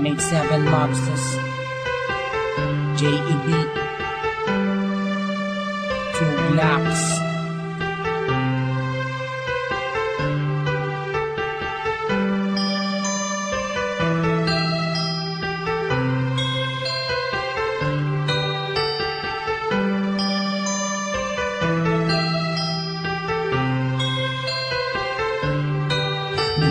187 Mobsters J.E.B. Two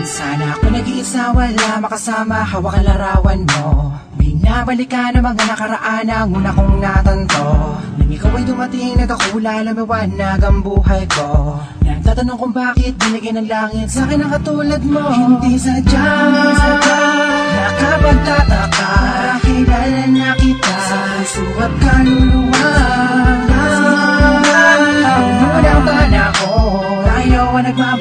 Minsan ako nag-iisa, wala makasama, hawak ang larawan mo Binabalikan ang mga nakaraan ang una kong natanto Nang ikaw ay dumating, nagkakula, lumiwanag ang buhay ko Nagtatanong kung bakit binigyan ng langit sa akin ang katulad mo Hindi sadya, nakapagtataka Kilala na kita sa puso at kaluluwa Unang panahon, tayo ang nagmabahalan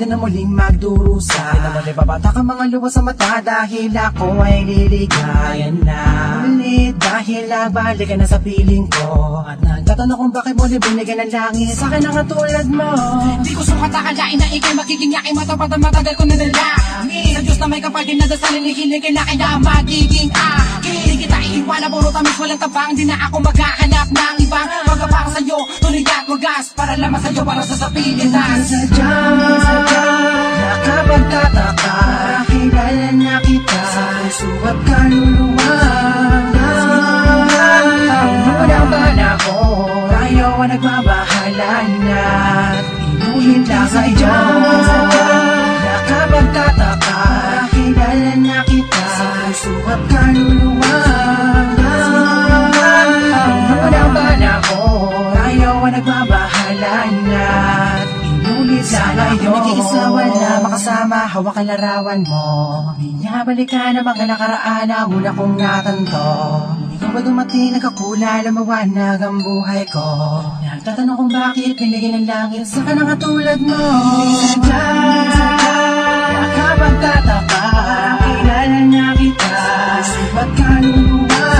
din na muling magdurusa. Di naman ibabata ka? Mga luwa sa mata dahil ako ay liligayan na. Ulit dahil nabalik ka na sa piling ko. At nagtatanong kung bakit mo binigyan ng langit. Sa akin ang katulad mo. Di ko sukat akalain na ikay magiging yakin. Matapat ang matagal ko na nalangin Sa Diyos na may kapal din na dasalin Ihiligin na kaya magiging akin. Di kita iiwanan, puro tamis walang tabang Di na ako maghahanap ng ibang Mga para sa'yo, tuloy at wagas. Para lamang sa'yo, para sa sapilitan Sadya, nakapagtataka iyo Nakapagtataka, kilala na kita sa puso at kaluluwa Unang panahon, tayo ang nagmabahalan at inulit sa iyo Nag-iisa wala makasama, hawak ang larawan mo Binabalikan ang mga nakaraan ang una kong natanto Ikaw ba dumating, nagkakula, lumawanag ang buhay ko Nagtatanong kung bakit pinigyan ng langit sa kanang katulad mo. Sadya, nakapagtataka Kilala na kita, ba't kaluluwa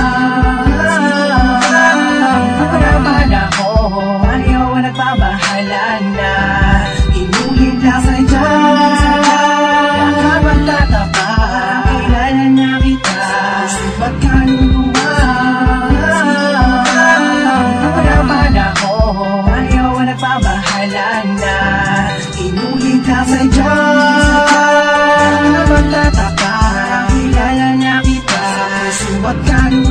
Unang panahon, ayaw ang nagbabahalan na nagbabahalan na. Inulit lang sa iyo Nakapagtataka, kilala na kita. Ba't kaluluwa Unang